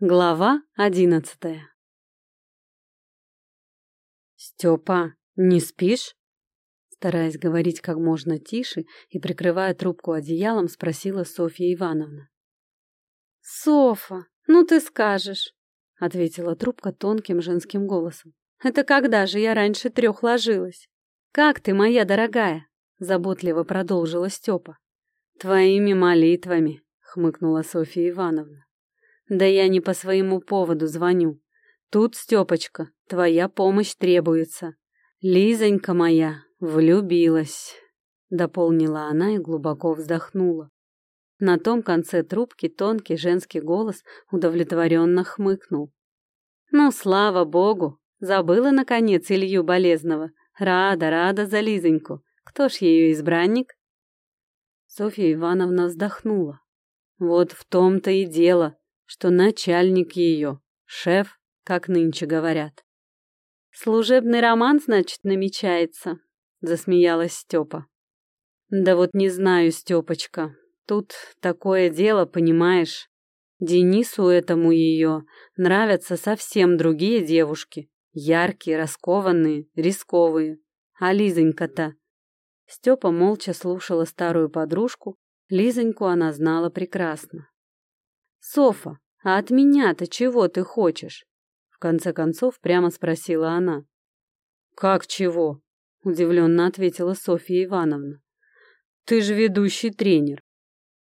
Глава одиннадцатая «Степа, не спишь?» Стараясь говорить как можно тише и прикрывая трубку одеялом, спросила Софья Ивановна. «Софа, ну ты скажешь!» — ответила трубка тонким женским голосом. «Это когда же я раньше трех ложилась?» «Как ты, моя дорогая?» — заботливо продолжила Степа. «Твоими молитвами», — хмыкнула Софья Ивановна. Да я не по своему поводу звоню. Тут, Степочка, твоя помощь требуется. Лизонька моя влюбилась, дополнила она и глубоко вздохнула. На том конце трубки тонкий женский голос удовлетворенно хмыкнул. Ну, слава богу, забыла, наконец, Илью Болезного. Рада, рада за Лизоньку. Кто ж ее избранник? Софья Ивановна вздохнула. Вот в том-то и дело что начальник ее, шеф, как нынче говорят. «Служебный роман, значит, намечается», — засмеялась Степа. «Да вот не знаю, Степочка, тут такое дело, понимаешь. Денису этому ее нравятся совсем другие девушки, яркие, раскованные, рисковые. А Лизонька-то...» Степа молча слушала старую подружку, Лизоньку она знала прекрасно. «Софа, а от меня-то чего ты хочешь?» В конце концов прямо спросила она. «Как чего?» — удивленно ответила Софья Ивановна. «Ты же ведущий тренер,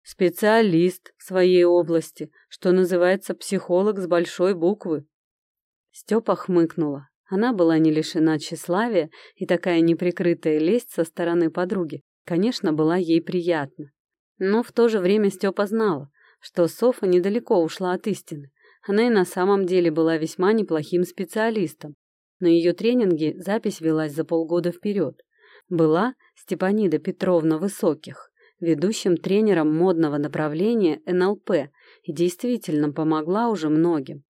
специалист в своей области, что называется психолог с большой буквы». Степа хмыкнула. Она была не лишена тщеславия, и такая неприкрытая лесть со стороны подруги, конечно, была ей приятна. Но в то же время Степа знала, что Софа недалеко ушла от истины. Она и на самом деле была весьма неплохим специалистом. На ее тренинге запись велась за полгода вперед. Была Степанида Петровна Высоких, ведущим тренером модного направления НЛП, и действительно помогла уже многим.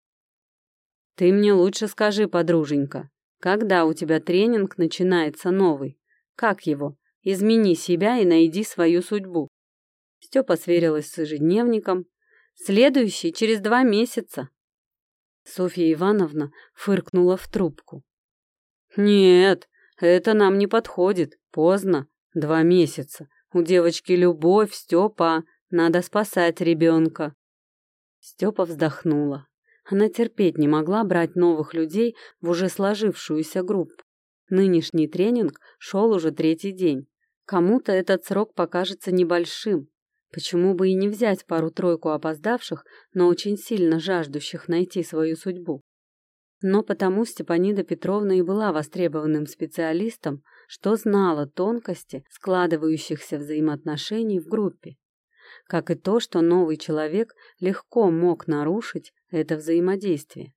«Ты мне лучше скажи, подруженька, когда у тебя тренинг начинается новый? Как его? Измени себя и найди свою судьбу. Степа сверилась с ежедневником. Следующий через два месяца. Софья Ивановна фыркнула в трубку. «Нет, это нам не подходит. Поздно. Два месяца. У девочки любовь, Степа. Надо спасать ребенка». Степа вздохнула. Она терпеть не могла брать новых людей в уже сложившуюся группу. Нынешний тренинг шел уже третий день. Кому-то этот срок покажется небольшим, Почему бы и не взять пару-тройку опоздавших, но очень сильно жаждущих найти свою судьбу? Но потому Степанида Петровна и была востребованным специалистом, что знала тонкости складывающихся взаимоотношений в группе. Как и то, что новый человек легко мог нарушить это взаимодействие.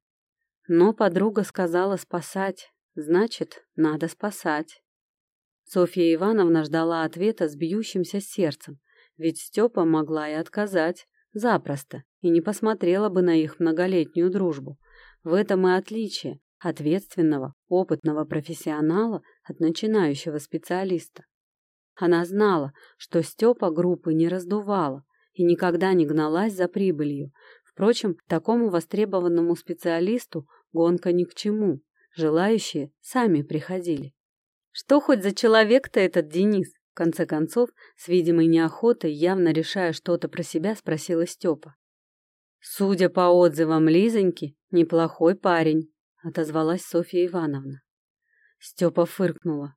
Но подруга сказала спасать, значит, надо спасать. Софья Ивановна ждала ответа с бьющимся сердцем, ведь Степа могла и отказать, запросто, и не посмотрела бы на их многолетнюю дружбу. В этом и отличие ответственного, опытного профессионала от начинающего специалиста. Она знала, что Степа группы не раздувала и никогда не гналась за прибылью. Впрочем, такому востребованному специалисту гонка ни к чему. Желающие сами приходили. Что хоть за человек-то этот Денис? Конце концов, с видимой неохотой, явно решая что-то про себя, спросила Степа. «Судя по отзывам Лизоньки, неплохой парень», — отозвалась Софья Ивановна. Степа фыркнула.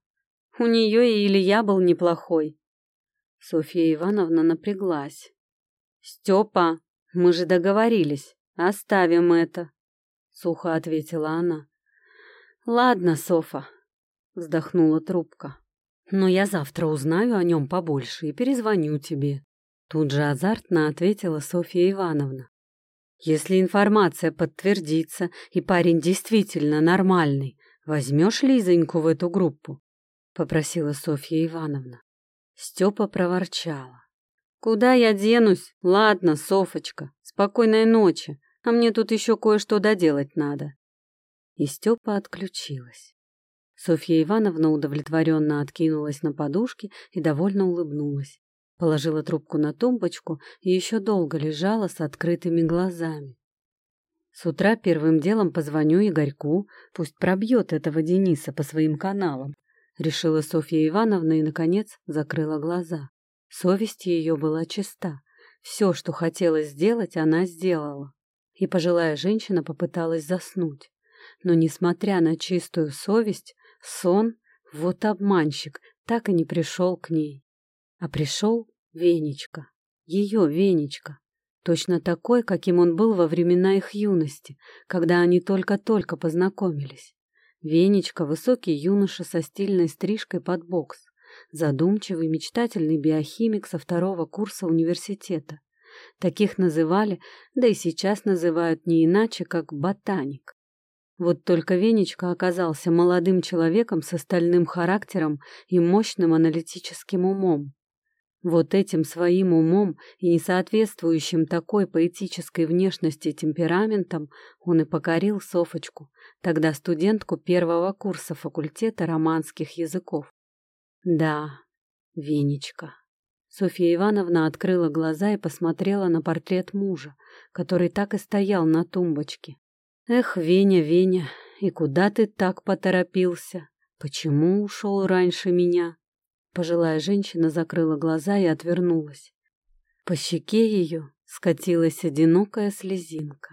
«У нее и Илья был неплохой». Софья Ивановна напряглась. «Степа, мы же договорились, оставим это», — сухо ответила она. «Ладно, Софа», — вздохнула трубка. Но я завтра узнаю о нем побольше и перезвоню тебе. Тут же азартно ответила Софья Ивановна. Если информация подтвердится, и парень действительно нормальный, возьмешь Лизоньку в эту группу? Попросила Софья Ивановна. Степа проворчала. Куда я денусь? Ладно, Софочка, спокойной ночи, а мне тут еще кое-что доделать надо. И Степа отключилась. Софья Ивановна удовлетворенно откинулась на подушке и довольно улыбнулась. Положила трубку на тумбочку и еще долго лежала с открытыми глазами. С утра первым делом позвоню Игорьку, пусть пробьет этого Дениса по своим каналам. Решила Софья Ивановна и, наконец, закрыла глаза. Совесть ее была чиста. Все, что хотела сделать, она сделала. И пожилая женщина попыталась заснуть. Но, несмотря на чистую совесть, сон, вот обманщик, так и не пришел к ней. А пришел Венечка, ее Венечка. Точно такой, каким он был во времена их юности, когда они только-только познакомились. Венечка — высокий юноша со стильной стрижкой под бокс, задумчивый, мечтательный биохимик со второго курса университета. Таких называли, да и сейчас называют не иначе, как ботаник. Вот только Венечка оказался молодым человеком с остальным характером и мощным аналитическим умом. Вот этим своим умом и несоответствующим такой поэтической внешности темпераментом он и покорил Софочку, тогда студентку первого курса факультета романских языков. Да, Венечка. Софья Ивановна открыла глаза и посмотрела на портрет мужа, который так и стоял на тумбочке. Эх, Веня, Веня, и куда ты так поторопился? Почему ушел раньше меня? Пожилая женщина закрыла глаза и отвернулась. По щеке ее скатилась одинокая слезинка.